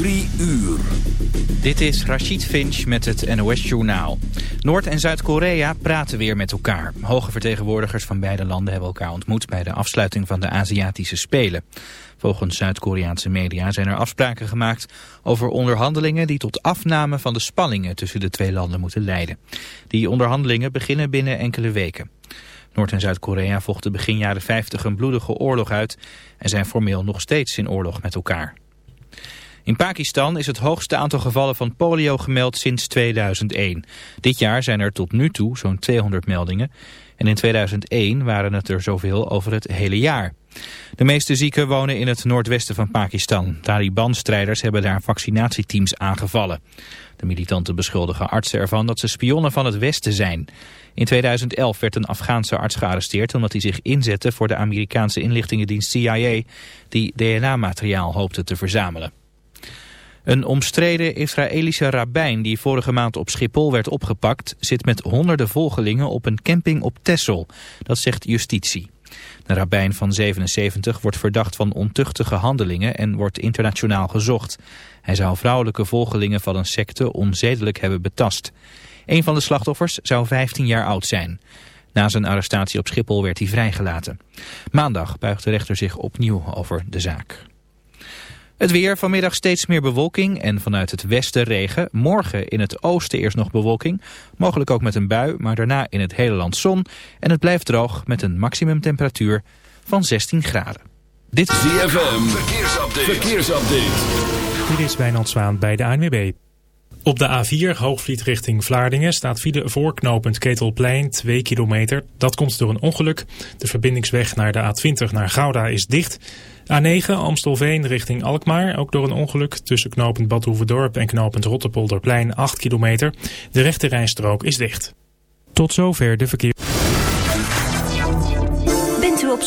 Uur. Dit is Rachid Finch met het NOS-journaal. Noord- en Zuid-Korea praten weer met elkaar. Hoge vertegenwoordigers van beide landen hebben elkaar ontmoet... bij de afsluiting van de Aziatische Spelen. Volgens Zuid-Koreaanse media zijn er afspraken gemaakt... over onderhandelingen die tot afname van de spanningen... tussen de twee landen moeten leiden. Die onderhandelingen beginnen binnen enkele weken. Noord- en Zuid-Korea vochten begin jaren 50 een bloedige oorlog uit... en zijn formeel nog steeds in oorlog met elkaar. In Pakistan is het hoogste aantal gevallen van polio gemeld sinds 2001. Dit jaar zijn er tot nu toe zo'n 200 meldingen. En in 2001 waren het er zoveel over het hele jaar. De meeste zieken wonen in het noordwesten van Pakistan. Taliban-strijders hebben daar vaccinatieteams aangevallen. De militanten beschuldigen artsen ervan dat ze spionnen van het westen zijn. In 2011 werd een Afghaanse arts gearresteerd omdat hij zich inzette voor de Amerikaanse inlichtingendienst CIA... die DNA-materiaal hoopte te verzamelen. Een omstreden Israëlische rabbijn die vorige maand op Schiphol werd opgepakt... zit met honderden volgelingen op een camping op Texel. Dat zegt justitie. De rabbijn van 77 wordt verdacht van ontuchtige handelingen en wordt internationaal gezocht. Hij zou vrouwelijke volgelingen van een secte onzedelijk hebben betast. Een van de slachtoffers zou 15 jaar oud zijn. Na zijn arrestatie op Schiphol werd hij vrijgelaten. Maandag buigt de rechter zich opnieuw over de zaak. Het weer, vanmiddag steeds meer bewolking en vanuit het westen regen. Morgen in het oosten eerst nog bewolking, mogelijk ook met een bui, maar daarna in het hele land zon. En het blijft droog met een maximumtemperatuur van 16 graden. Dit is ZFM, verkeersupdate. verkeersupdate. Dit is Wijnand Zwaan bij de ANWB. Op de A4 Hoogvliet richting Vlaardingen staat file voorknopend Ketelplein 2 kilometer. Dat komt door een ongeluk. De verbindingsweg naar de A20 naar Gouda is dicht. A9 Amstelveen richting Alkmaar, ook door een ongeluk tussen knopend Badhoevedorp en knopend Rotterpolderplein 8 kilometer. De rechte rijstrook is dicht. Tot zover de verkeer.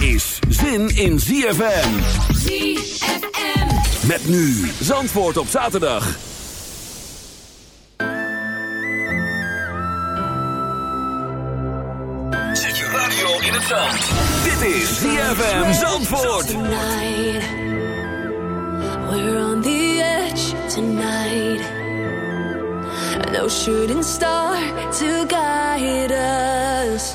is zin in ZFM. ZFM. Met nu Zandvoort op zaterdag. Zet je radio in het zand. Dit is ZFM Zandvoort. Tonight, we're on the edge tonight. No shooting star to guide us.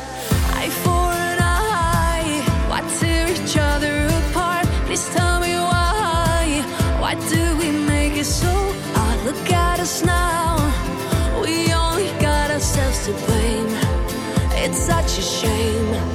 Please tell me why. Why do we make it so hard? Look at us now. We only got ourselves to blame. It's such a shame.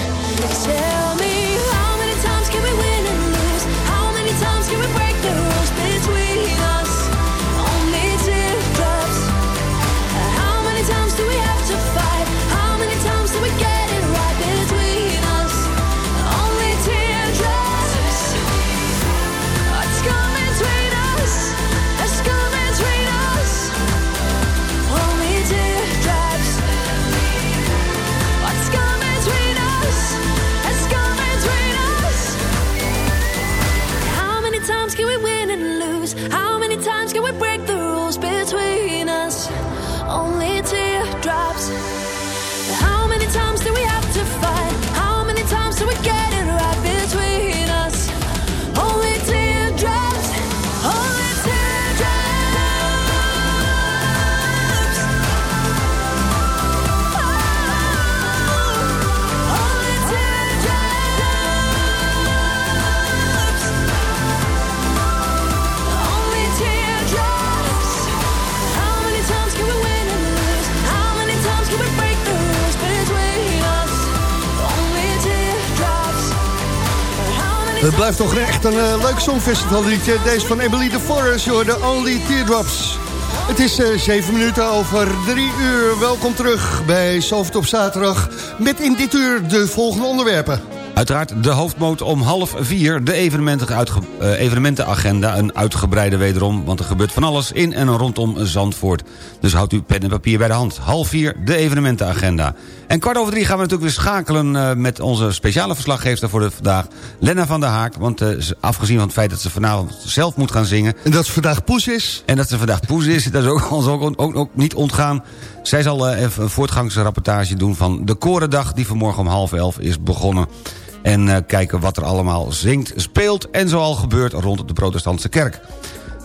Echt een eh, leuk songfestivalliedje. Deze van Emily de Forest, joh, de Only Teardrops. Het is eh, zeven minuten over drie uur. Welkom terug bij Zalvert op zaterdag. Met in dit uur de volgende onderwerpen. Uiteraard de hoofdmoot om half vier. De eh, evenementenagenda, een uitgebreide wederom... want er gebeurt van alles in en rondom Zandvoort. Dus houdt u pen en papier bij de hand. Half vier, de evenementenagenda. En kwart over drie gaan we natuurlijk weer schakelen... eh, met onze speciale verslaggever voor de vandaag, Lenna van der Haak. Want eh, ze- afgezien van het feit dat ze vanavond zelf moet gaan zingen... En dat het vandaag poes is. En dat ze vandaag poes is, dat is ook, ons ook, ook, ook niet ontgaan. Zij zal eh, even een voortgangsrapportage doen van de Korendag... die vanmorgen om half elf is begonnen. En kijken wat er allemaal zingt, speelt en zoal gebeurt rond de protestantse kerk.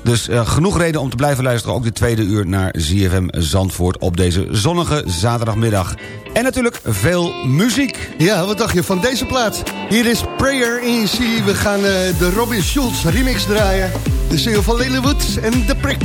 Dus eh, genoeg reden om te blijven luisteren... ook de tweede uur naar ZFM Zandvoort op deze zonnige zaterdagmiddag. En natuurlijk veel muziek. Ja, wat dacht je van deze plaat? Hier is Prayer in C. We gaan eh, de Robin Schulz remix draaien. De single van Lilywood en The Prick.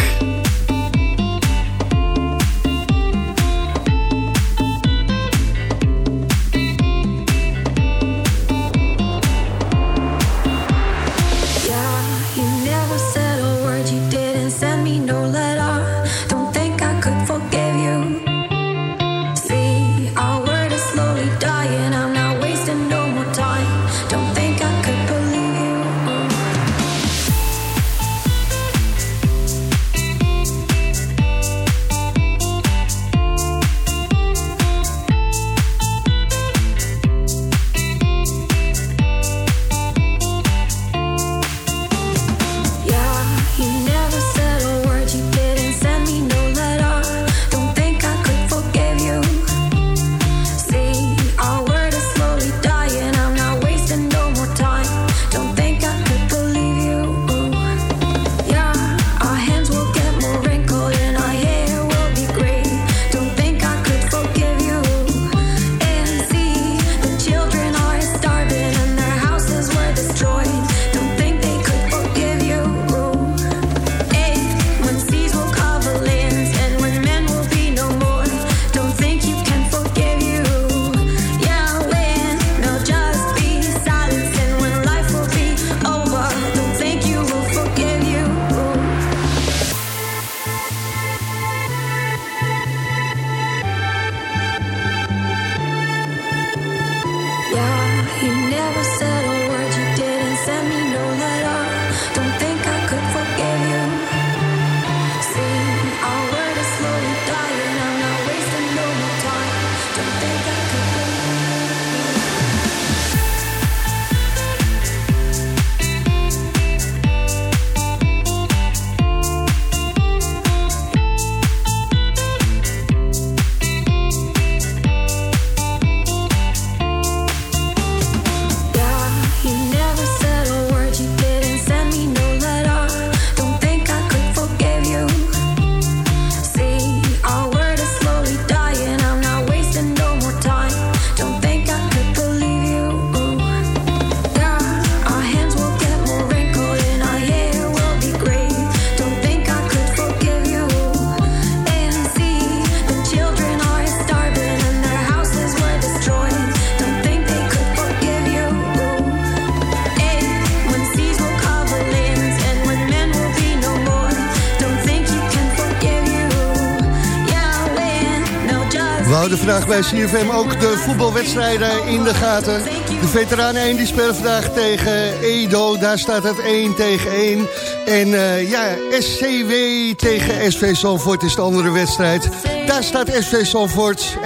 Bij CFM ook de voetbalwedstrijden in de gaten. De veteranen 1 die spelen vandaag tegen Edo. Daar staat het 1 tegen 1. En uh, ja, SCW tegen SV Zandvoort is de andere wedstrijd. Daar staat SV Zandvoort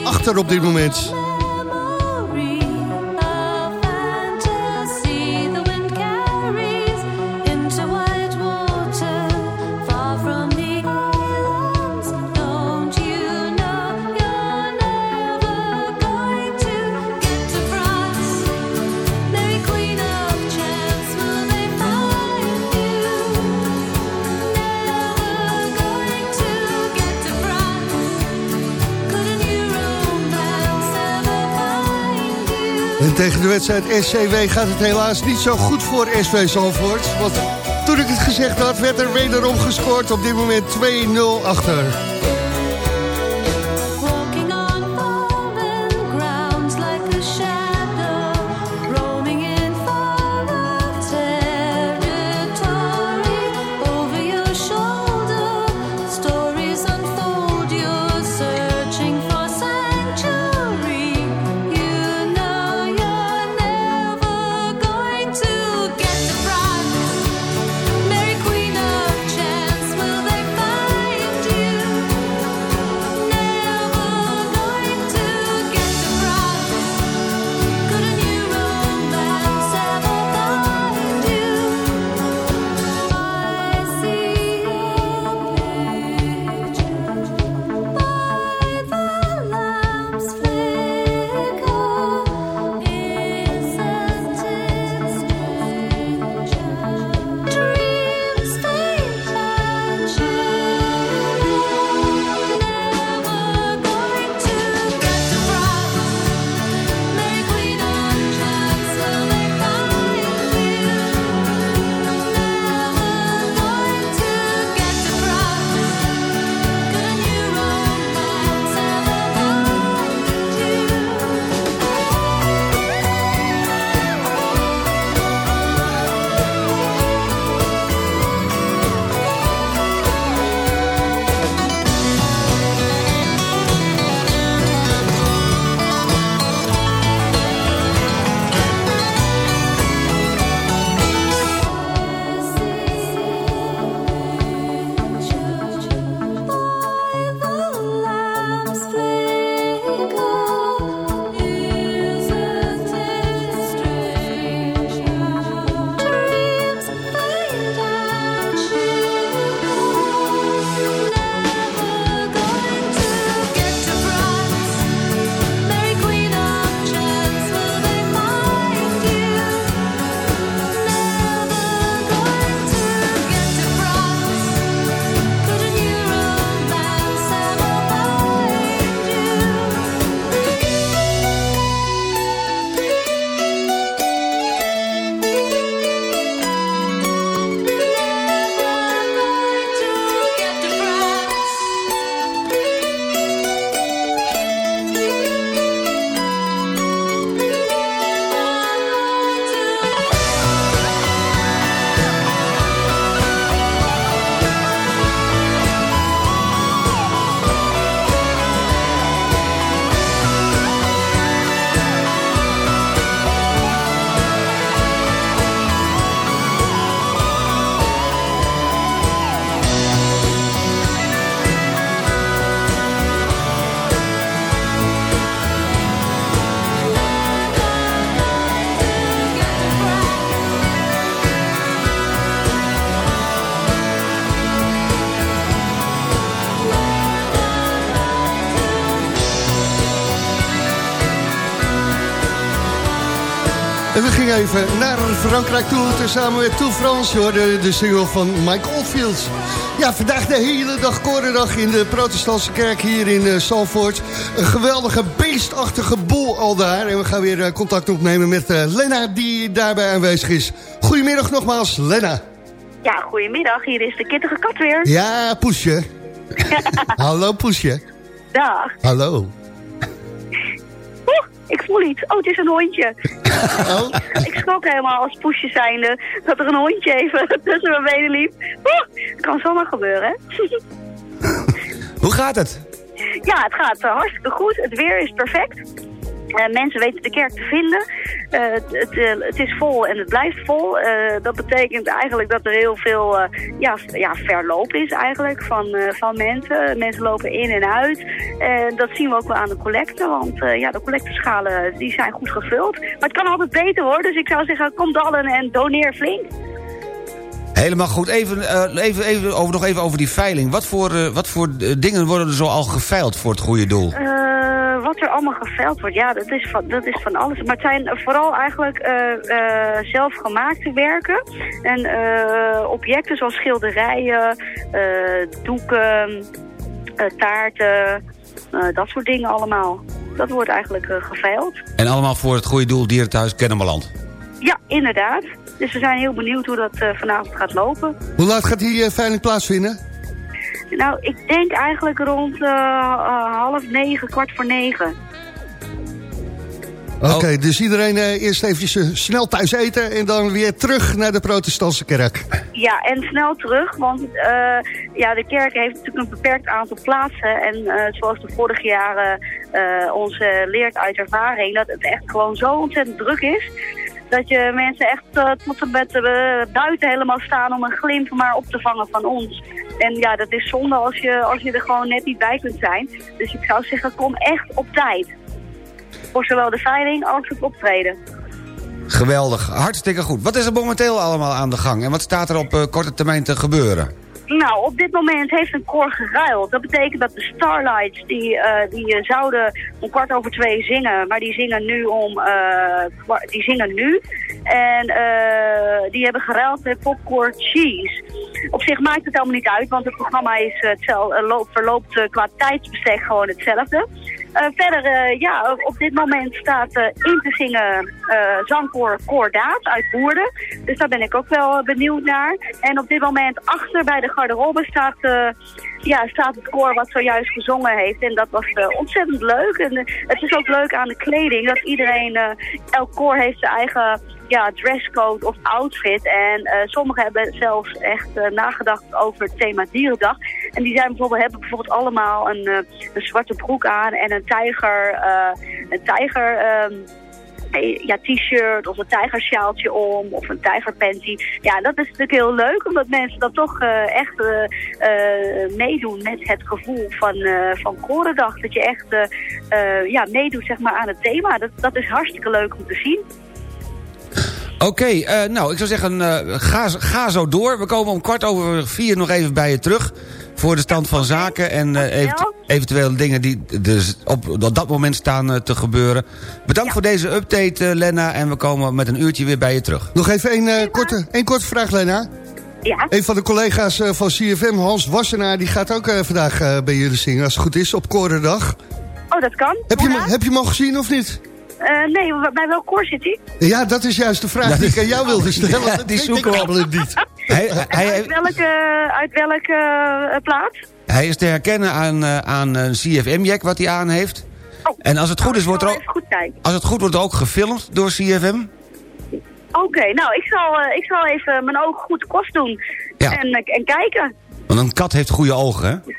1-0 achter op dit moment. Tegen de wedstrijd SCW gaat het helaas niet zo goed voor SV Zalvoort. Want toen ik het gezegd had, werd er wederom gescoord. Op dit moment 2-0 achter. Even naar Frankrijk toe. Samen met Toe France hoorde de single van Mike Oldfield. Ja, vandaag de hele dag korendag in de protestantse kerk hier in uh, Salford. Een geweldige beestachtige boel al daar. En we gaan weer uh, contact opnemen met uh, Lena die daarbij aanwezig is. Goedemiddag nogmaals, Lena. Ja, goedemiddag. Hier is de kittige kat weer. Ja, Poesje. Hallo Poesje. Dag. Hallo. Ik voel iets. Oh, het is een hondje. Oh. ik schrok helemaal als poesje zijnde dat er een hondje even tussen mijn benen liep. Oh, kan zomaar gebeuren? Hoe gaat het? Ja, het gaat eh, hartstikke goed. Het weer is perfect. Eh, mensen weten de kerk te vinden. Eh, het, eh, het is vol en het blijft vol. Dat betekent eigenlijk dat er heel veel ja, ja, verloop is eigenlijk van, van mensen. Mensen lopen in en uit. Dat zien we ook wel aan de collecten. Want ja, de collecteschalen die zijn goed gevuld. Maar het kan altijd beter hoor. Dus ik zou zeggen, kom dallen en doneer flink. Helemaal goed. Even, eh, even, even over, nog even over die veiling. Wat voor, eh, wat voor eh, dingen worden er zo al geveild voor het goede doel? Wat er allemaal geveild wordt, ja, dat is van, dat is van alles. Maar het zijn vooral eigenlijk zelfgemaakte werken. En objecten zoals schilderijen, doeken, taarten, dat soort dingen allemaal. Dat wordt eigenlijk geveild. En allemaal voor het goede doel Dierenthuis Kennemerland. Ja, inderdaad. Dus we zijn heel benieuwd hoe dat eh, vanavond gaat lopen. Hoe laat gaat die eh, veiling plaatsvinden? Nou, ik denk eigenlijk rond eh, eh, half negen, kwart voor negen. Oké, dus iedereen eh, eerst eventjes eh, snel thuis eten... en dan weer terug naar de protestantse kerk. Ja, en snel terug, want eh, ja, de kerk heeft natuurlijk een beperkt aantal plaatsen. En eh, zoals de vorige jaren eh, ons eh, leert uit ervaring, dat het echt gewoon zo ontzettend druk is. Dat je mensen echt eh, tot en met eh, buiten helemaal staan om een glimp maar op te vangen van ons. En ja, dat is zonde als je, als je er gewoon net niet bij kunt zijn. Dus ik zou zeggen, kom echt op tijd. Voor zowel de veiling als het optreden. Geweldig, hartstikke goed. Wat is er momenteel allemaal aan de gang? En wat staat er op eh, korte termijn te gebeuren? Nou, op dit moment heeft een koor geruild. Dat betekent dat de Starlights, die, eh, die eh, zouden om kwart over twee zingen, maar die zingen nu om, kwa- die zingen nu. En eh, die hebben geruild met Popcorn Cheese. Op zich maakt het helemaal niet uit, want het programma is loopt, verloopt qua tijdsbestek gewoon hetzelfde. Eh, verder, eh, ja, op- dit moment staat eh, in te zingen zangkoor Kordaat uit Woerden. Dus daar ben ik ook wel benieuwd naar. En op dit moment achter bij de garderobe staat, ja, staat het koor wat zojuist gezongen heeft. En dat was ontzettend leuk. En het is ook leuk aan de kleding dat iedereen, elk koor heeft zijn eigen ja, dresscode of outfit. En eh, sommigen hebben zelfs echt eh, nagedacht over het thema dierendag. En die zijn bijvoorbeeld, hebben bijvoorbeeld allemaal een, eh, een zwarte broek aan en een tijger, een tijger ehm, eh, ja, t-shirt of een tijgersjaaltje om of een tijgerpanty. Ja, dat is natuurlijk heel leuk, omdat mensen dan toch echt meedoen met het gevoel van, van Korendag. Dat je echt ja, meedoet zeg maar, aan het thema. Dat, dat is hartstikke leuk om te zien. Oké, eh, nou, ik zou zeggen, eh, ga, ga zo door. We komen om kwart over vier nog even bij je terug... voor de stand van zaken en eh, eventuele dingen die dus op, op dat moment staan te gebeuren. Bedankt voor deze update, Lena, en we komen met een uurtje weer bij je terug. Nog even één eh, korte, één korte vraag, Lena. Ja. Een van de collega's eh, van CFM, Hans Wassenaar... die gaat ook eh, vandaag bij jullie zingen, als het goed is, op Korendag. Oh, dat kan. Heb je, heb je hem al gezien of niet? Eh, nee, bij welk koor zit hij? Ja, dat is juist de vraag die ik aan jou wilde stellen. Ja, die zoeken we namelijk niet. Hij, hij, Uit welke, uit welke eh, plaats? hij is te herkennen aan, eh, aan een CFM-jack wat hij aan heeft. En als het goed is, wordt er ook, goed kijken. als het goed wordt, ook gefilmd door CFM. Oké, nou, ik zal, eh, ik zal even mijn ogen goed kost doen. Ja. En, en kijken. Want een kat heeft goede ogen, hè?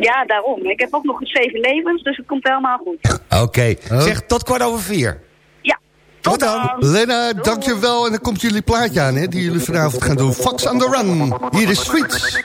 Ja, daarom. Ik heb ook nog zeven levens, dus het komt helemaal goed. Oké, zeg tot kwart over vier. Ja. Tot dan. Lena, dankjewel. En dan komt jullie plaatje aan, hè, die jullie vanavond gaan doen. Fox on the Run. Hier is Sweets.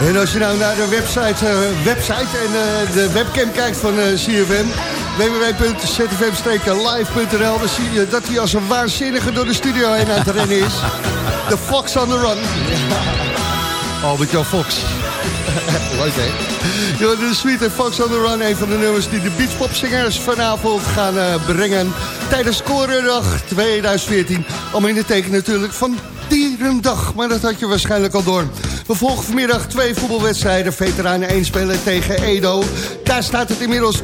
En als je nou naar de website, eh, website en eh, de webcam kijkt van eh, CFM... www.zfm-live.nl... dan zie je dat hij als een waanzinnige door de studio heen aan het rennen is. De Fox on the Run. Albert-Jan Fox. Leuk, hè? Ja, de Sweet and Fox on the Run, een van de nummers die de Beachpopzingers vanavond gaan uh, brengen tijdens Korendag 2014. Allemaal in het teken natuurlijk van Dierendag, maar dat had je waarschijnlijk al door. We volgen vanmiddag twee voetbalwedstrijden. Veteranen 1 spelen tegen Edo. Daar staat het inmiddels 2-2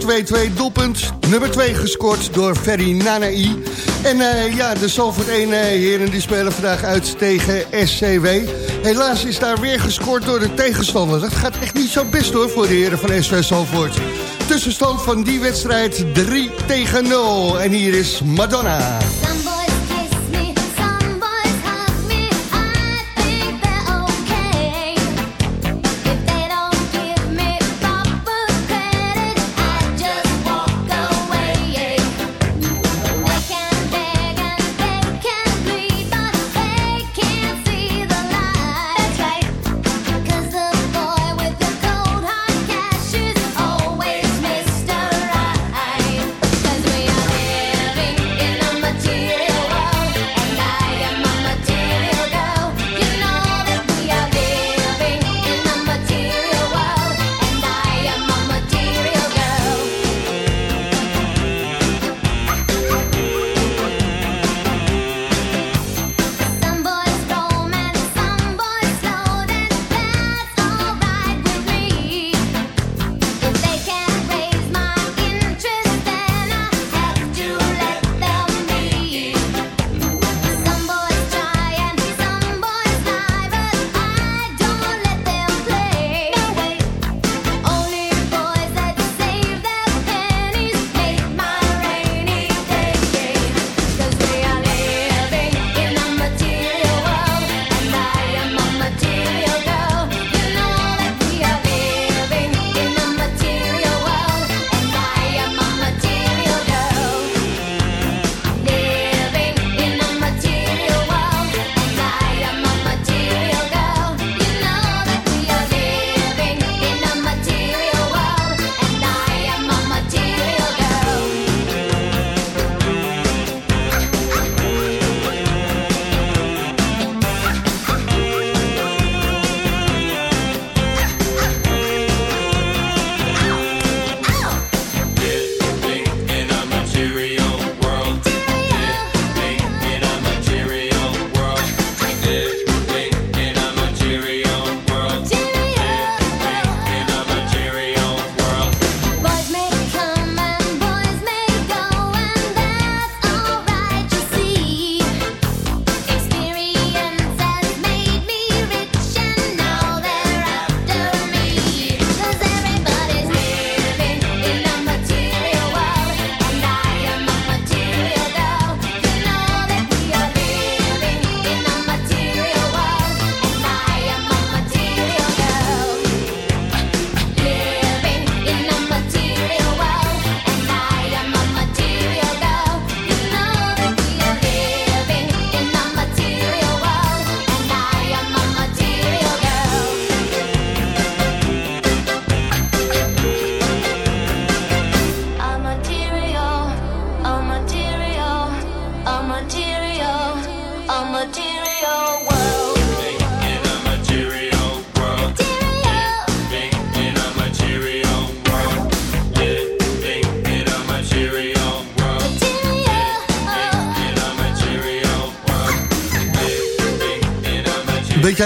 doelpunt. Nummer 2 gescoord door Ferry Nanai. En uh, ja, de Salford 1 uh, heren die spelen vandaag uit tegen SCW. Helaas is daar weer gescoord door de tegenstander. Dat gaat echt niet zo best hoor voor de heren van SV Salford. Tussenstand van die wedstrijd 3 tegen 0. En hier is Madonna.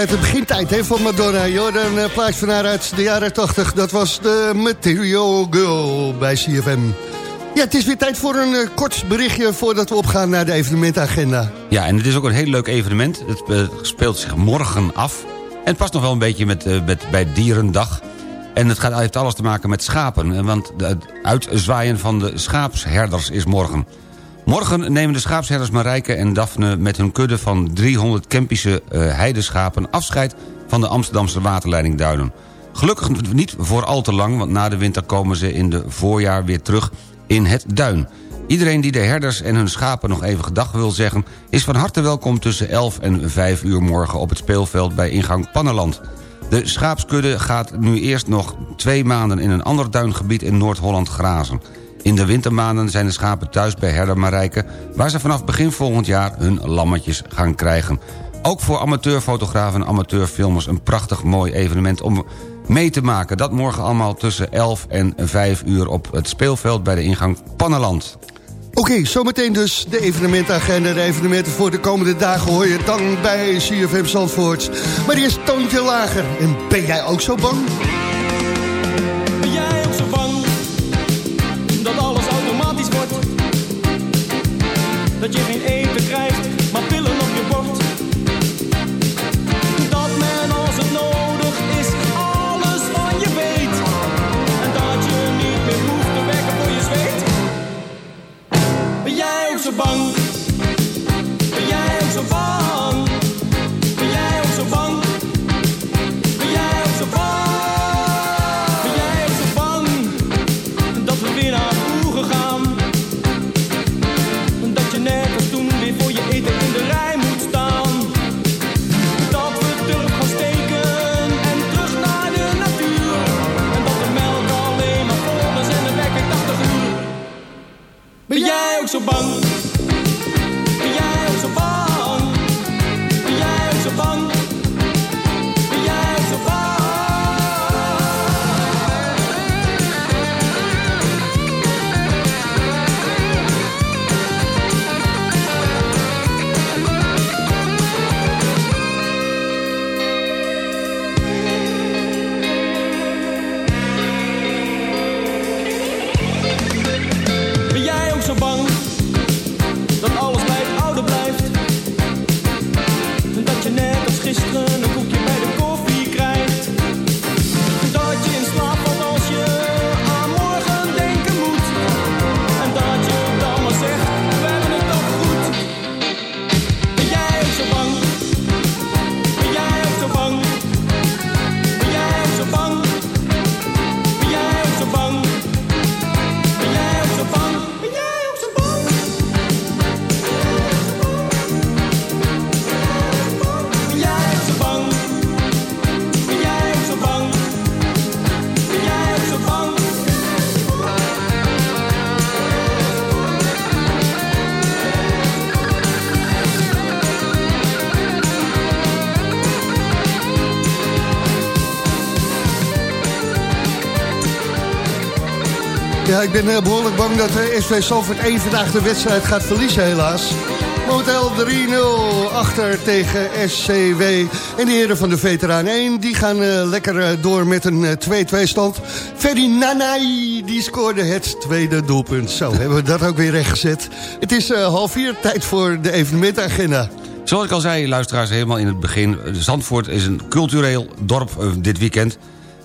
Uit de begintijd hè, van Madonna. Jordan, een plaatje van haar uit de jaren 80. Dat was de Material Girl bij CFM. Ja, het is weer tijd voor een uh, kort berichtje voordat we opgaan naar de evenementagenda. Ja, en het is ook een heel leuk evenement. Het uh, speelt zich morgen af. En het past nog wel een beetje met, met, bij Dierendag. En het gaat, heeft alles te maken met schapen. Want het uitzwaaien van de schaapsherders is morgen. Morgen nemen de schaapsherders Marijke en Daphne met hun kudde van 300 Kempische uh, heideschapen afscheid van de Amsterdamse waterleiding Duinen. Gelukkig niet voor al te lang, want na de winter komen ze in de voorjaar weer terug in het duin. Iedereen die de herders en hun schapen nog even gedag wil zeggen... is van harte welkom tussen 11 en 5 uur morgen op het speelveld bij ingang Pannenland. De schaapskudde gaat nu eerst nog twee maanden in een ander duingebied in Noord-Holland grazen. In de wintermaanden zijn de schapen thuis bij herder Marijke... waar ze vanaf begin volgend jaar hun lammetjes gaan krijgen. Ook voor amateurfotografen en amateurfilmers een prachtig mooi evenement om mee te maken. Dat morgen allemaal tussen 11 en 5 uur op het speelveld bij de ingang Pannenland. Oké, zometeen dus de evenementagenda. De evenementen voor de komende dagen hoor je dan bij CFM Zandvoort. Maar die is toontje lager. En ben jij ook zo bang? Ik ben eh, behoorlijk bang dat de SV Salford 1 vandaag de wedstrijd gaat verliezen helaas. Momenteel 3-0 achter tegen SCW. En de heren van de Veteraan 1 die gaan eh, lekker eh, door met een eh, 2-2 stand. Ferry Nanai die scoorde het tweede doelpunt. Zo, hebben we dat ook weer rechtgezet. Het is eh, half vier, tijd voor de evenementagenda. Zoals ik al zei, luisteraars, helemaal in het begin... Zandvoort is een cultureel dorp eh, dit weekend...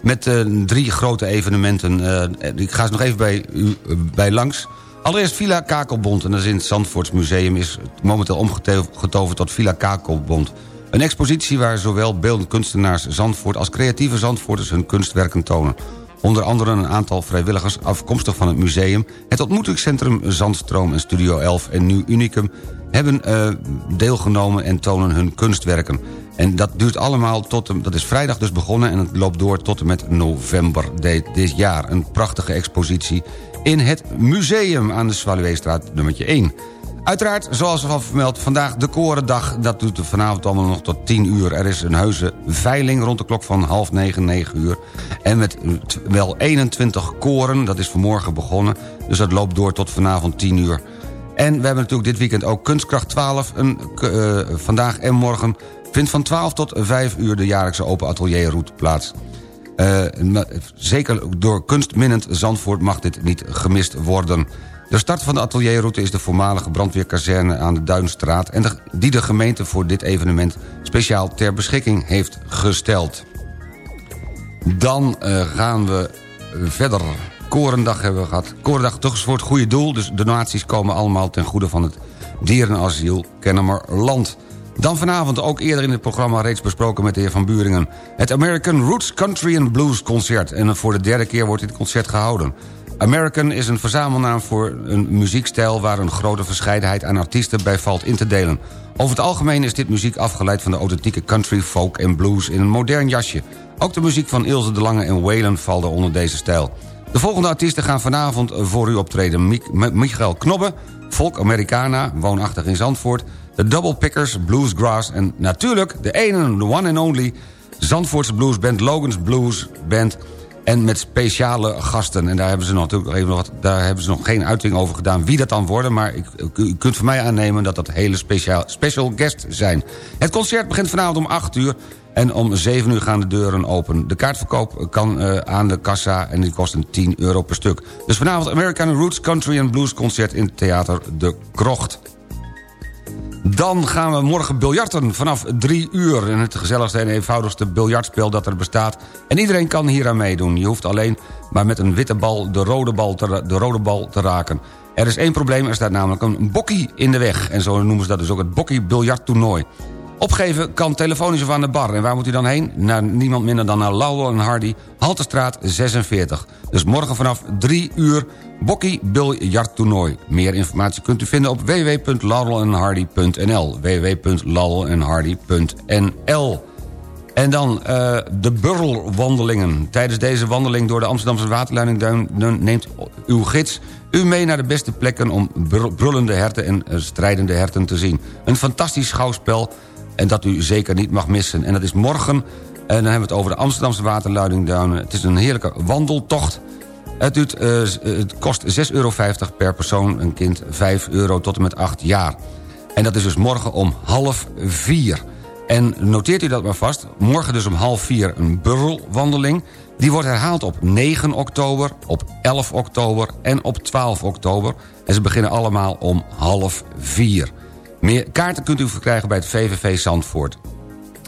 met eh, drie grote evenementen. Eh, ik ga ze nog even bij u eh, bij langs. Allereerst Villa Kakelbond, en dat is in het Zandvoorts Museum... is momenteel omgetoverd tot Villa Kakelbond. Een expositie waar zowel beeldend kunstenaars Zandvoort... als creatieve Zandvoorters hun kunstwerken tonen. Onder andere een aantal vrijwilligers afkomstig van het museum... het ontmoetingscentrum Zandstroom en Studio 11 en Nieuw Unicum... hebben deelgenomen en tonen hun kunstwerken. En dat duurt allemaal tot... dat is vrijdag dus begonnen en het loopt door tot en met november dit jaar. Een prachtige expositie in het museum aan de Zwaluweestraat nummertje 1. Uiteraard, zoals al vermeld, vandaag de Korendag. Dat doet vanavond allemaal nog tot 10 uur. Er is een heuse veiling rond de klok van half 9, 9 uur. En met wel 21 koren, dat is vanmorgen begonnen. Dus dat loopt door tot vanavond 10 uur. En we hebben natuurlijk dit weekend ook Kunstkracht 12. Een, eh, vandaag en morgen vindt van 12 tot 5 uur de jaarlijkse open atelierroute plaats. Eh, zeker door kunstminnend Zandvoort mag dit niet gemist worden. De start van de atelierroute is de voormalige brandweerkazerne aan de Duinstraat... en die de gemeente voor dit evenement speciaal ter beschikking heeft gesteld. Dan eh, gaan we verder. Korendag hebben we gehad. Korendag toch voor het goede doel. Dus donaties komen allemaal ten goede van het dierenasiel Kennemerland. Dan vanavond ook eerder in het programma reeds besproken met de heer Van Buringen. Het American Roots Country and Blues Concert. En voor de derde keer wordt dit concert gehouden. American is een verzamelnaam voor een muziekstijl... waar een grote verscheidenheid aan artiesten bij valt in te delen. Over het algemeen is dit muziek afgeleid van de authentieke country, folk en blues... in een modern jasje. Ook de muziek van Ilse de Lange en Waylon valt onder deze stijl. De volgende artiesten gaan vanavond voor u optreden. Michael Knobbe, folk Americana, woonachtig in Zandvoort... de Double Pickers, Bluesgrass en natuurlijk de ene, de one and only... Zandvoortse bluesband, Logan's Blues Band... En met speciale gasten. En daar hebben ze natuurlijk even nog, daar hebben ze nog geen uiting over gedaan wie dat dan worden. Maar ik, u kunt van mij aannemen dat dat hele speciaal, special guests zijn. Het concert begint vanavond om 8 uur. En om 7 uur gaan de deuren open. De kaartverkoop kan uh, aan de kassa en die kost een 10 euro per stuk. Dus vanavond American Roots Country and Blues Concert in Theater De Krocht. Dan gaan we morgen biljarten vanaf drie uur. In het gezelligste en eenvoudigste biljartspel dat er bestaat. En iedereen kan hier aan meedoen. Je hoeft alleen maar met een witte bal de rode bal te, de rode bal te raken. Er is één probleem, er staat namelijk een bokkie in de weg. En zo noemen ze dat dus ook het bokkie biljarttoernooi. Opgeven kan telefonisch of aan de bar. En waar moet u dan heen? Naar niemand minder dan naar Laurel en Hardy, Haltestraat 46. Dus morgen vanaf 3 uur Bokkie Biljarttoernooi. Meer informatie kunt u vinden op www.laurelenhardy.nl www.laurelenhardy.nl en dan uh, de burrelwandelingen. Tijdens deze wandeling door de Amsterdamse waterleiding neemt uw gids u mee naar de beste plekken om brullende herten en uh, strijdende herten te zien. Een fantastisch schouwspel en dat u zeker niet mag missen. En dat is morgen, en dan hebben we het over de Amsterdamse waterleiding Duinen. Het is een heerlijke wandeltocht. Het, duurt, uh, het kost 6,50 euro per persoon, een kind 5 euro tot en met 8 jaar. En dat is dus morgen om half vier. En noteert u dat maar vast, morgen dus om half vier een burrelwandeling. Die wordt herhaald op 9 oktober, op 11 oktober en op 12 oktober. En ze beginnen allemaal om half vier. Meer kaarten kunt u verkrijgen bij het VVV Zandvoort.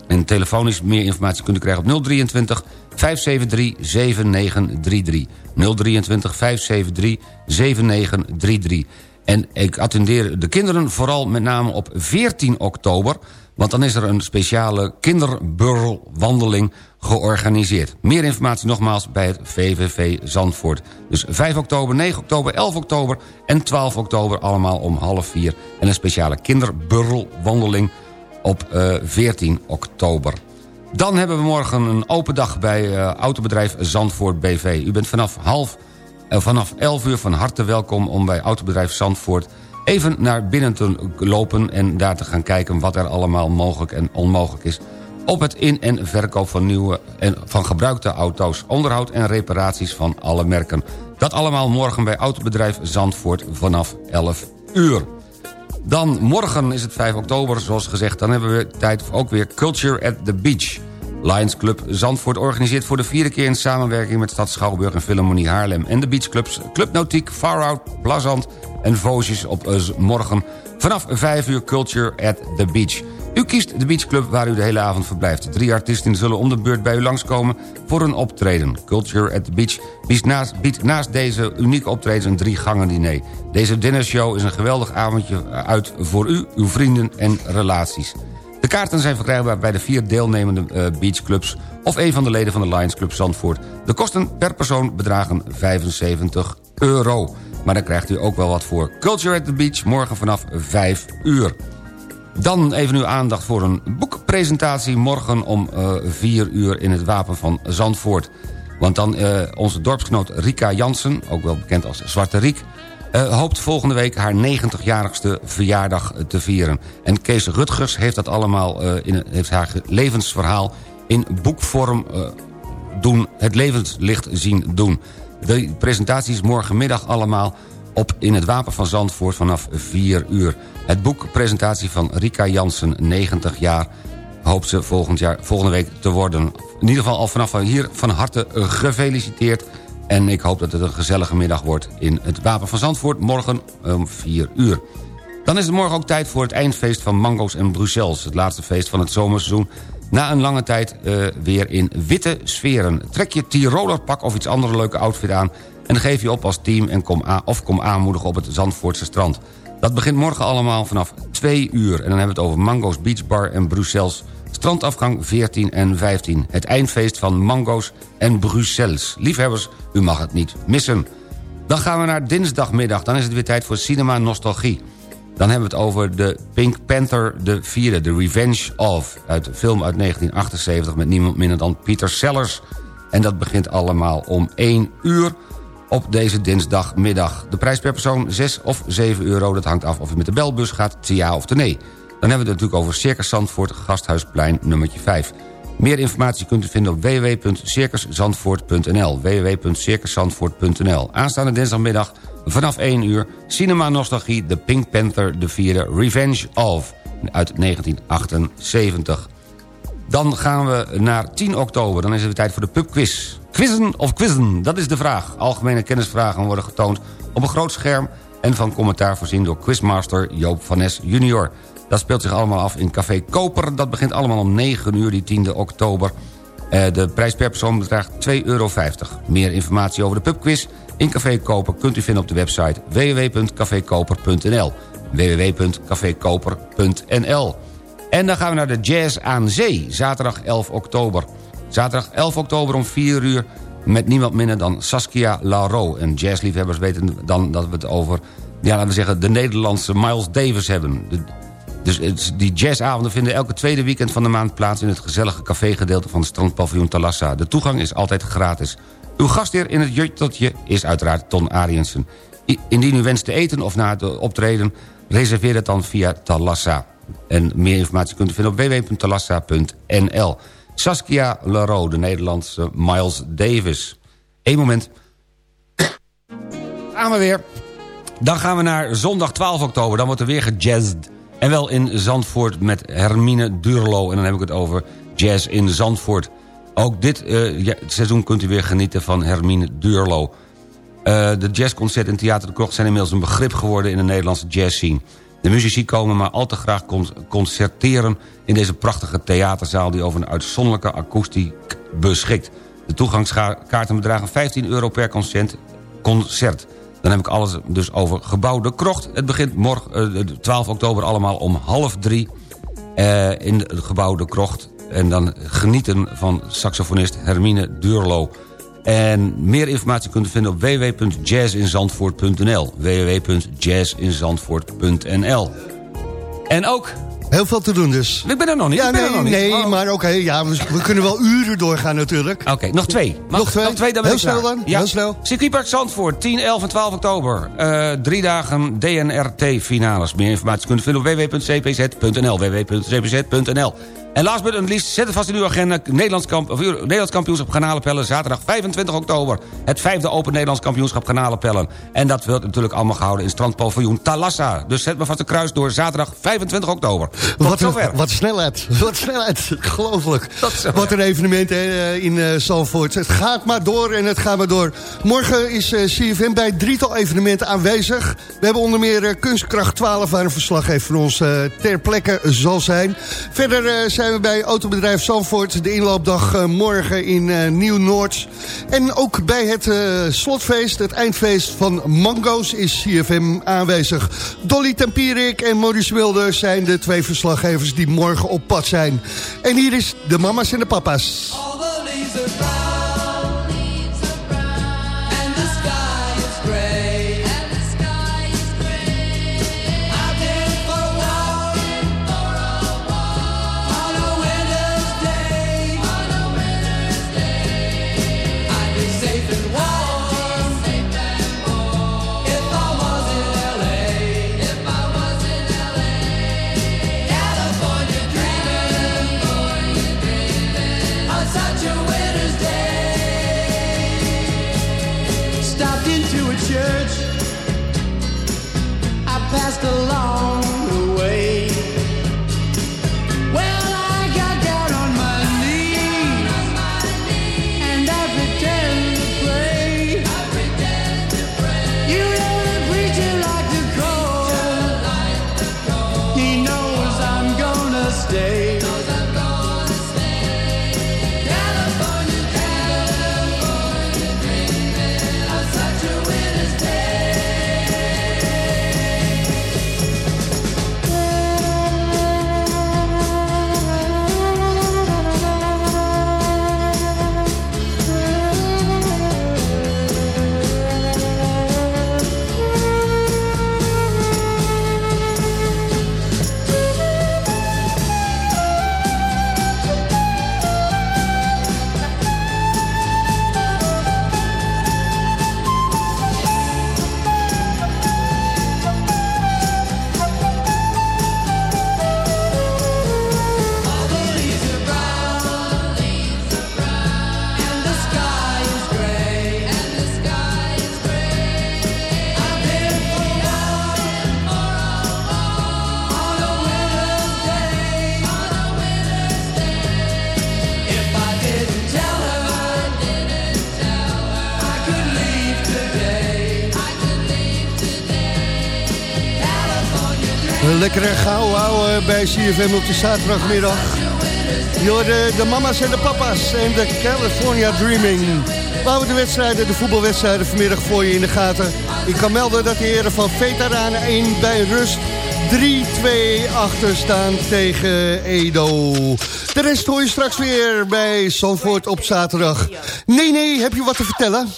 En telefonisch meer informatie kunt u krijgen op 023 573 7933. 023 573 7933. En ik attendeer de kinderen vooral met name op 14 oktober... want dan is er een speciale kinderburlwandeling georganiseerd. Meer informatie nogmaals bij het VVV Zandvoort. Dus 5 oktober, 9 oktober, 11 oktober en 12 oktober... allemaal om half vier. En een speciale kinderburlwandeling op uh, 14 oktober. Dan hebben we morgen een open dag bij uh, autobedrijf Zandvoort BV. U bent vanaf, half, uh, vanaf 11 uur van harte welkom om bij autobedrijf Zandvoort... even naar binnen te lopen en daar te gaan kijken... wat er allemaal mogelijk en onmogelijk is op het in- en verkoop van nieuwe en van gebruikte auto's... onderhoud en reparaties van alle merken. Dat allemaal morgen bij autobedrijf Zandvoort vanaf 11 uur. Dan morgen is het 5 oktober, zoals gezegd. Dan hebben we tijd voor ook weer Culture at the Beach. Lions Club Zandvoort organiseert voor de vierde keer... in samenwerking met Stad Schouwburg en Philharmonie Haarlem... en de beachclubs Club Nautiek, Far Out, Plazant en Vosjes op uh, morgen... vanaf 5 uur Culture at the Beach. U kiest de beachclub waar u de hele avond verblijft. Drie artiesten zullen om de beurt bij u langskomen voor een optreden. Culture at the Beach biedt naast, biedt naast deze unieke optredens een drie gangen diner. Deze dinnershow is een geweldig avondje uit voor u, uw vrienden en relaties. De kaarten zijn verkrijgbaar bij de vier deelnemende uh, beachclubs... of een van de leden van de Lions Club Zandvoort. De kosten per persoon bedragen 75 euro. Maar daar krijgt u ook wel wat voor. Culture at the Beach, morgen vanaf 5 uur. Dan even uw aandacht voor een boekpresentatie... morgen om uh, 4 uur in het Wapen van Zandvoort. Want dan uh, onze dorpsgenoot Rika Jansen, ook wel bekend als Zwarte Riek... Uh, hoopt volgende week haar 90-jarigste verjaardag te vieren. En Kees Rutgers heeft dat allemaal uh, in, heeft haar levensverhaal in boekvorm doen, het levenslicht zien doen. De presentatie is morgenmiddag allemaal op in het Wapen van Zandvoort vanaf 4 uur. Het boek presentatie van Rika Jansen, 90 jaar... hoopt ze volgend jaar, volgende week te worden. In ieder geval al vanaf hier van harte gefeliciteerd... En ik hoop dat het een gezellige middag wordt in het Wapen van Zandvoort... morgen om 4 uur. Dan is het morgen ook tijd voor het eindfeest van Mango's en Bruxelles. Het laatste feest van het zomerseizoen. Na een lange tijd uh, weer in witte sferen. Trek je Tirolerpak of iets andere leuke outfit aan... en geef je op als team en kom of kom aanmoedigen op het Zandvoortse strand. Dat begint morgen allemaal vanaf 2 uur. En dan hebben we het over Mango's Beach Bar en Bruxelles Strandafgang 14 en 15. Het eindfeest van Mango's en Bruxelles. Liefhebbers, u mag het niet missen. Dan gaan we naar dinsdagmiddag. Dan is het weer tijd voor Cinema Nostalgie. Dan hebben we het over de Pink Panther de vierde, The Revenge of. Uit film uit 1978 met niemand minder dan Peter Sellers. En dat begint allemaal om 1 uur op deze dinsdagmiddag. De prijs per persoon 6 of 7 euro. Dat hangt af of je met de belbus gaat, ja of nee. Dan hebben we het natuurlijk over Circus Zandvoort, Gasthuisplein nummertje 5. Meer informatie kunt u vinden op www.circuszandvoort.nl www.circuszandvoort.nl Aanstaande dinsdagmiddag vanaf 1 uur... Cinema Nostalgie, The Pink Panther, de vierde Revenge of... uit 1978. Dan gaan we naar 10 oktober. Dan is het tijd voor de pubquiz. Quizzen of quizzen, dat is de vraag. Algemene kennisvragen worden getoond op een groot scherm... en van commentaar voorzien door quizmaster Joop van Nes junior. Dat speelt zich allemaal af in Café Koper. Dat begint allemaal om 9 uur, die 10 oktober. Eh, de prijs per persoon bedraagt 2,50 euro. Meer informatie over de pubquiz in Café Koper... kunt u vinden op de website www.cafekoper.nl www.cafekoper.nl En dan gaan we naar de Jazz aan Zee, zaterdag 11 oktober. Zaterdag 11 oktober om 4 uur met niemand minder dan Saskia Laro. En jazzliefhebbers weten dan dat we het over... ja, laten we zeggen, de Nederlandse Miles Davis hebben. Dus die jazzavonden vinden elke tweede weekend van de maand plaats... in het gezellige cafégedeelte van het strandpaviljoen Talassa. De toegang is altijd gratis. Uw gastheer in het jutteltje is uiteraard Ton Ariensen. Indien u wenst te eten of na het optreden... reserveer het dan via Talassa. En meer informatie kunt u vinden op www.talassa.nl. Saskia Leroux, de Nederlandse Miles Davis. Eén moment. Gaan we weer. Dan gaan we naar zondag 12 oktober. Dan wordt er weer gejazzed. En wel in Zandvoort met Hermine Durlo. En dan heb ik het over jazz in Zandvoort. Ook dit uh, seizoen kunt u weer genieten van Hermine Durlo. Uh, de jazzconcert in Theater de Krocht zijn inmiddels een begrip geworden... in de Nederlandse jazzscene. De muzici komen maar al te graag concerteren... in deze prachtige theaterzaal die over een uitzonderlijke akoestiek beschikt. De toegangskaarten bedragen 15 euro per concert. Dan heb ik alles dus over Gebouw de Krocht. Het begint morgen, uh, 12 oktober allemaal om half drie... Uh, in het Gebouw de Krocht. En dan genieten van saxofonist Hermine Duurlo. En meer informatie kunt u vinden op www.jazzinzandvoort.nl www.jazzinzandvoort.nl En ook Heel veel te doen dus. Ik ben er nog niet. Ja, nee, nog niet. nee oh. maar oké. ja, we, we, kunnen wel uren doorgaan natuurlijk. Oké, okay, nog twee. Mag, nog twee? Nog twee dan Heel snel dan? Ja. Heel snel. Circuitpark Zandvoort, 10, 11 en 12 oktober. Uh, drie dagen DNRT-finales. Meer informatie kunt u vinden op www.cpz.nl www.cpz.nl en last but not least, zet het vast in uw agenda... Nederlands, kamp, of, Nederlands kampioenschap Garnalenpellen... zaterdag 25 oktober. Het vijfde Open Nederlands kampioenschap Garnalenpellen. En dat wordt natuurlijk allemaal gehouden in strandpaviljoen Talassa. Dus zet me vast een kruis door zaterdag 25 oktober. Tot wat, zover. Wat snelheid. Wat snelheid. Gelooflijk. Wat een evenement hè, in uh, Zalvoort. Het gaat maar door en het gaat maar door. Morgen is uh, CFM bij drietal evenementen aanwezig. We hebben onder meer uh, Kunstkracht 12... waar een verslaggever van ons ter plekke zal zijn. Verder zijn zijn we bij autobedrijf Zandvoort. De inloopdag uh, morgen in uh, Nieuw-Noord. En ook bij het uh, slotfeest, het eindfeest van Mango's... is CFM aanwezig. Dolly Tempierik en Maurice Wilder zijn de twee verslaggevers... die morgen op pad zijn. En hier is de mama's en de papa's. Lekker lekkere gauw bij CFM op de zaterdagmiddag. Je de mama's en de papa's en de California Dreaming. We de wedstrijden, de voetbalwedstrijden vanmiddag voor je in de gaten. Ik kan melden dat de heren van Veteranen 1 bij rust 3-2 achter staan tegen Edo. De rest hoor je straks weer bij Zandvoort op zaterdag. Nee, nee, heb je wat te vertellen?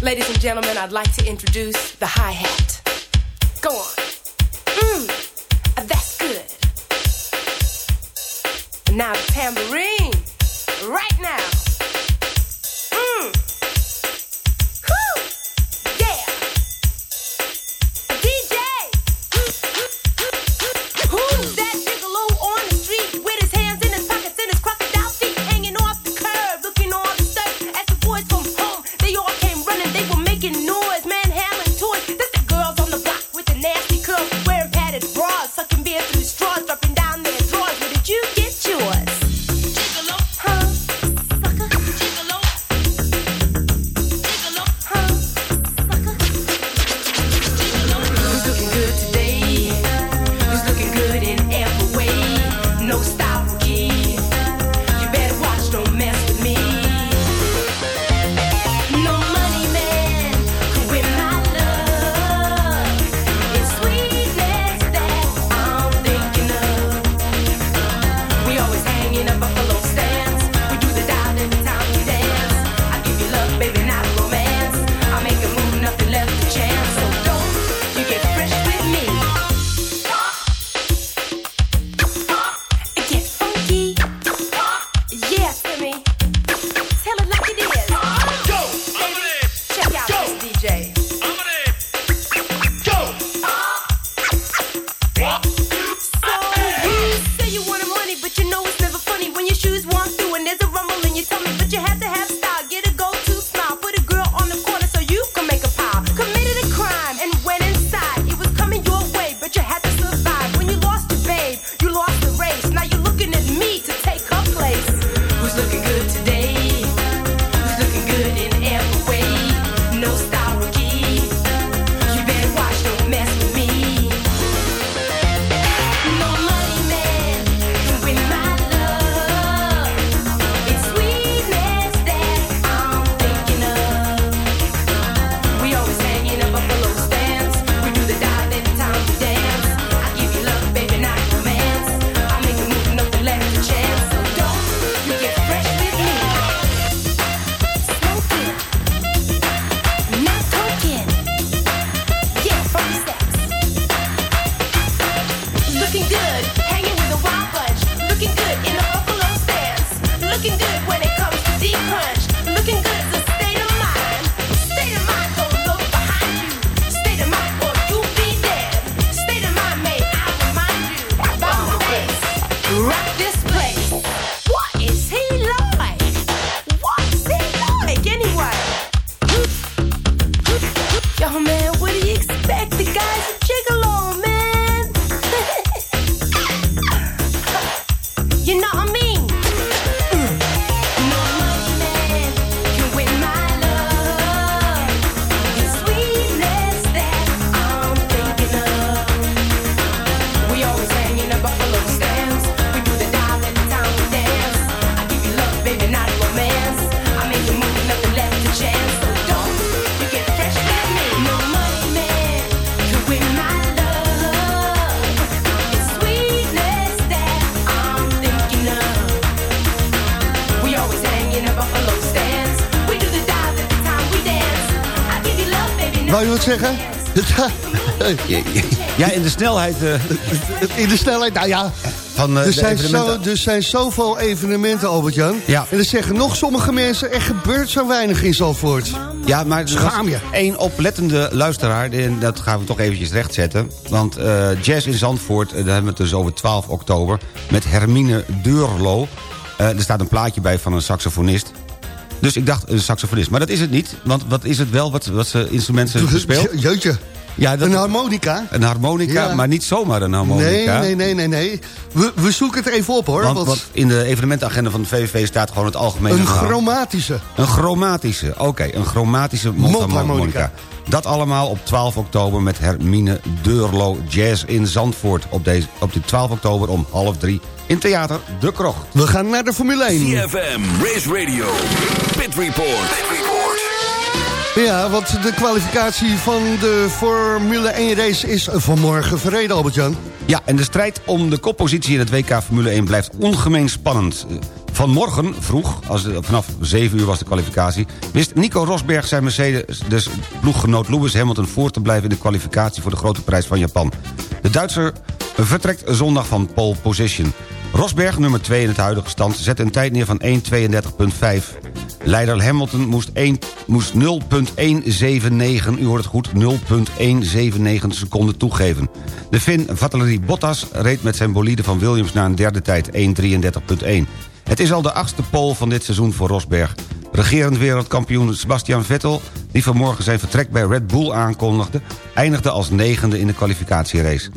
Ladies and gentlemen, I'd like to introduce the hi-hat. Go on. zeggen? ja, in de snelheid. Eh, in de snelheid, nou ja. Van, uh, er, zijn zo, er zijn zoveel evenementen, Albert-Jan. Ja. En er zeggen nog sommige mensen, er gebeurt zo weinig in Zalvoort. Ja, maar schaam je. één oplettende luisteraar, en dat gaan we toch eventjes rechtzetten. Want uh, Jazz in Zandvoort, daar hebben we het dus over 12 oktober... met Hermine Deurlo. er staat een plaatje bij van een saxofonist... Dus ik dacht een saxofonist. Maar dat is het niet. Want wat is het wel wat, wat ze instrumenten speelt? Jeutje. Ja, dat- Een harmonica? Een harmonica, Ja. maar niet zomaar een harmonica. nee, nee, nee, nee. We, we zoeken het even op hoor. Want, want want in de evenementagenda van de VVV staat gewoon het algemene een verhaal. chromatische. Een chromatische, oké, een chromatische mondharmonica. Dat allemaal op 12 oktober met Hermine Deurlo Jazz in Zandvoort. Op, deze, op die 12 oktober om half drie in Theater De Krocht. We gaan naar de Formule 1. CFM, Race Radio, Pit Report. Ja, want de kwalificatie van de Formule 1 race is vanmorgen verreden, Albert-Jan. Ja, en de strijd om de koppositie in het WK Formule 1 blijft ongemeen spannend. Vanmorgen vroeg, als, vanaf 7 uur was de kwalificatie... wist Nico Rosberg zijn Mercedes, dus ploeggenoot Lewis Hamilton... voor te blijven in de kwalificatie voor de grote prijs van Japan. De Duitser vertrekt zondag van pole position. Rosberg, nummer 2 in het huidige stand, zet een tijd neer van 1.32.5. Leider Hamilton moest, 1 moest 0.179, u hoort het goed, 0.179 seconden toegeven. De Fin Valerie Bottas reed met zijn bolide van Williams naar een derde tijd, 1.33.1. Het is al de achtste pole van dit seizoen voor Rosberg. Regerend wereldkampioen Sebastian Vettel, die vanmorgen zijn vertrek bij Red Bull aankondigde... eindigde als negende in de kwalificatierace.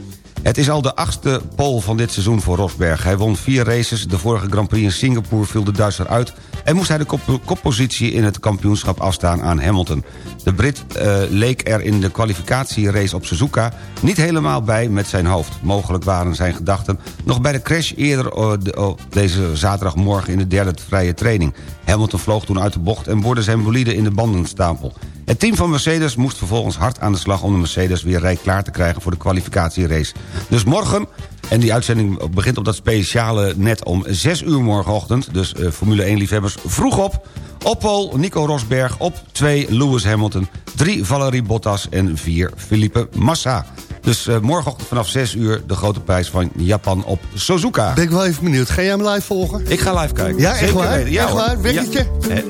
Het is al de achtste pole van dit seizoen voor Rosberg. Hij won vier races, de vorige Grand Prix in Singapore viel de Duitser uit... en moest hij de kop- koppositie in het kampioenschap afstaan aan Hamilton. De Brit eh, leek er in de kwalificatierace op Suzuka niet helemaal bij met zijn hoofd. Mogelijk waren zijn gedachten nog bij de crash eerder eh, oh, deze zaterdagmorgen in de derde vrije training. Hamilton vloog toen uit de bocht en boorde zijn bolide in de bandenstapel. Het team van Mercedes moest vervolgens hard aan de slag... om de Mercedes weer rijklaar te krijgen voor de kwalificatierace. Dus morgen, en die uitzending begint op dat speciale net om 6 uur morgenochtend... dus eh, Formule 1-liefhebbers vroeg op... Op pole Nico Rosberg, op 2 Lewis Hamilton... 3 Valerie Bottas en 4 Felipe Massa. Dus eh, morgenochtend vanaf 6 uur de grote prijs van Japan op Suzuka. Ben ik wel even benieuwd. Ga jij hem live volgen? Ik ga live kijken. Ja, echt Zeker waar? weten. Ja, echt waar? Wekkertje? Ja.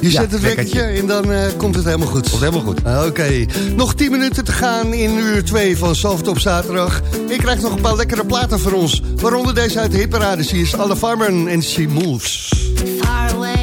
Je Ja, zet het wekkertje. en dan eh, komt het helemaal goed. Komt helemaal goed. Ah, Oké, nog 10 minuten te gaan in uur 2 van Zalvert op zaterdag. Ik krijg nog een paar lekkere platen voor ons. Waaronder deze uit de hitparade. Zie is Alle Farmer en She Moves. Far away,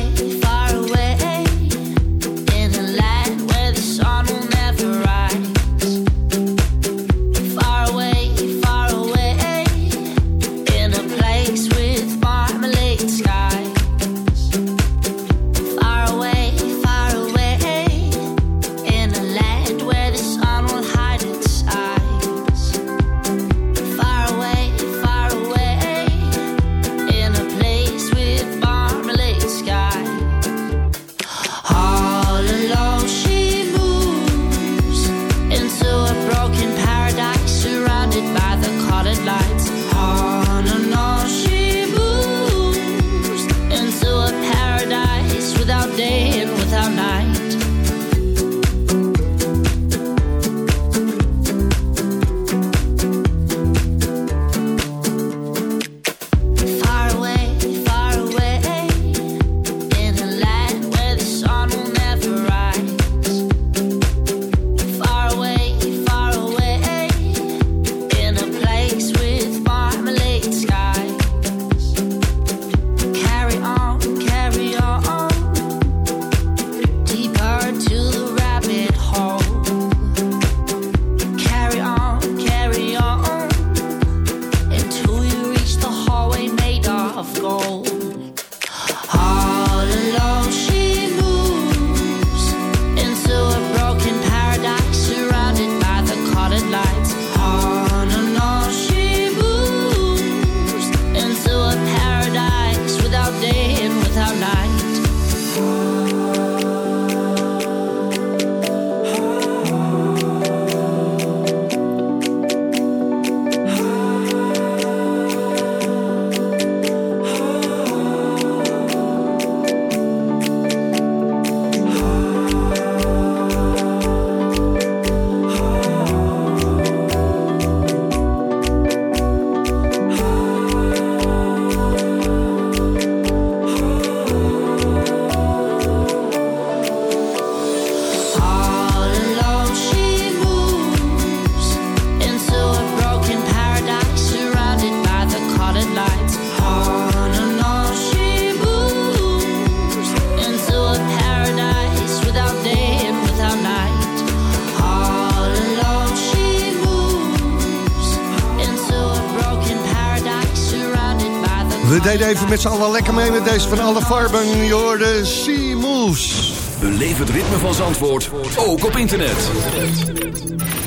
deden even met z'n allen lekker mee met deze van alle farben. Je hoorde Sea Moves. Beleef het ritme van Zandvoort, ook op internet.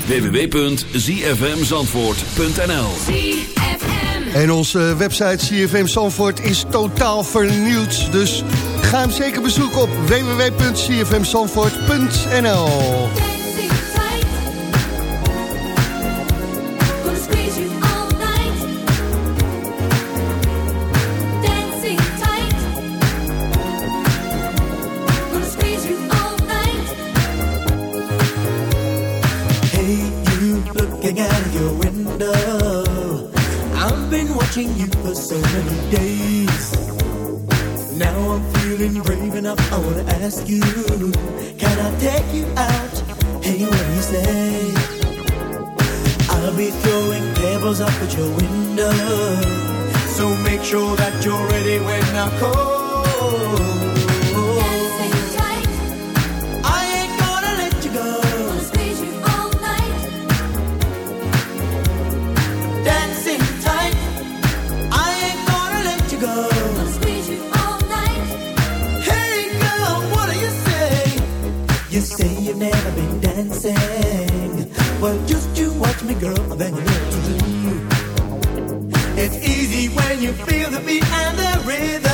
www.zfmzandvoort.nl En onze website CFM Zandvoort is totaal vernieuwd. Dus ga hem zeker bezoeken op www.cfmzandvoort.nl and sing. Well, just you watch me, girl, then you know what to do. It's easy when you feel the beat and the rhythm.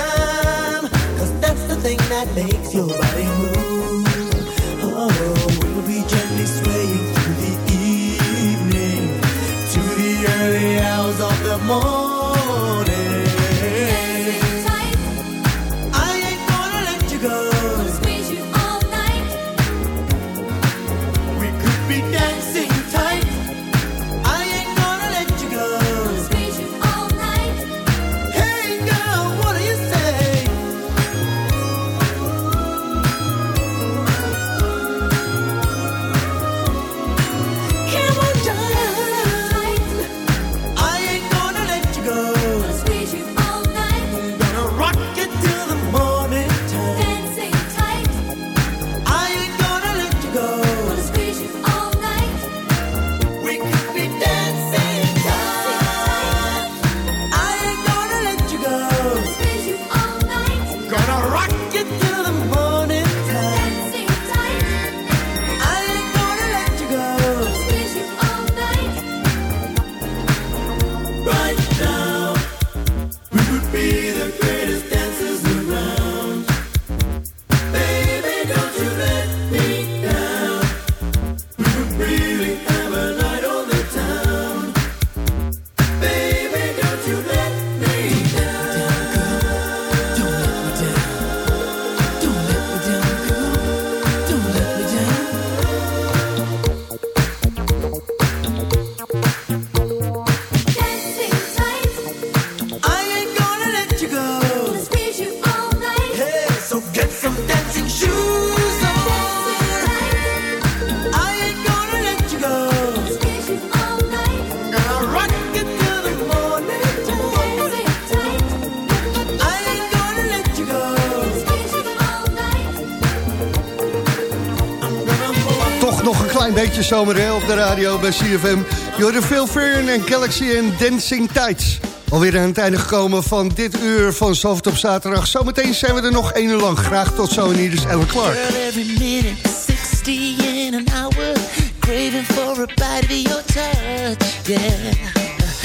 beetje zomereel op de radio bij CFM. Jorden Phil Fern en Galaxy en Dancing Tides. Alweer aan het einde gekomen van dit uur van Soft op zaterdag. Zometeen zijn we er nog één uur lang. Graag tot zo in ieder is Ellen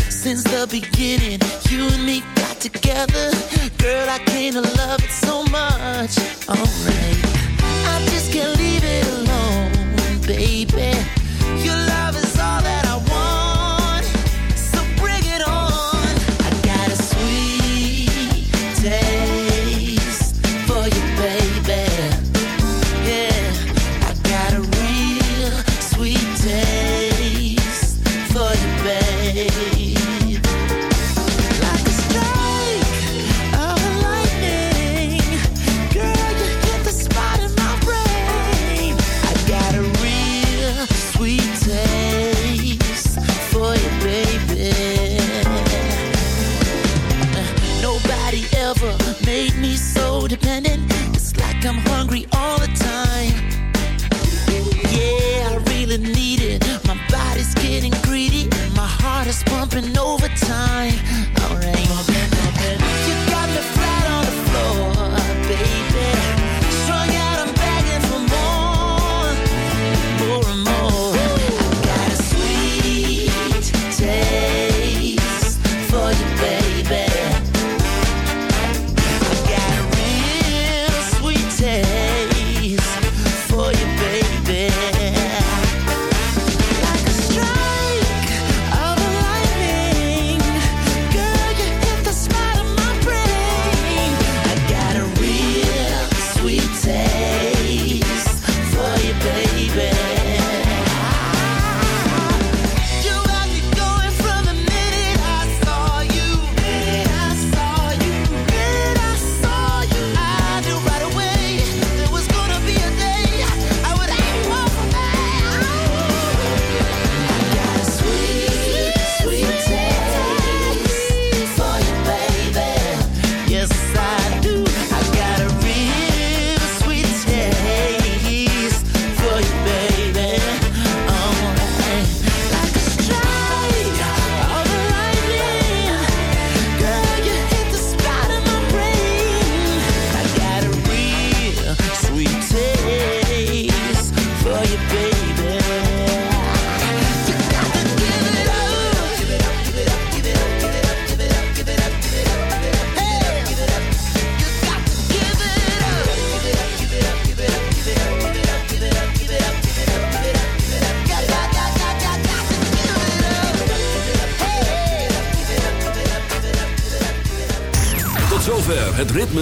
Since the beginning, you and me got together